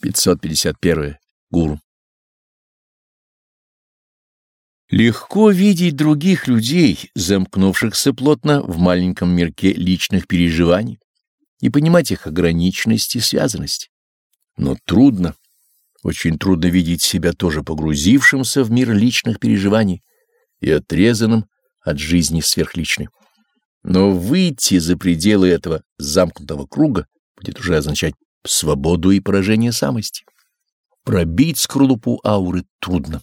551. Гуру. Легко видеть других людей, замкнувшихся плотно в маленьком мирке личных переживаний, и понимать их ограниченность и связанность. Но трудно, очень трудно видеть себя тоже погрузившимся в мир личных переживаний и отрезанным от жизни сверхличной. Но выйти за пределы этого замкнутого круга будет уже означать свободу и поражение самости. Пробить скорлупу ауры трудно.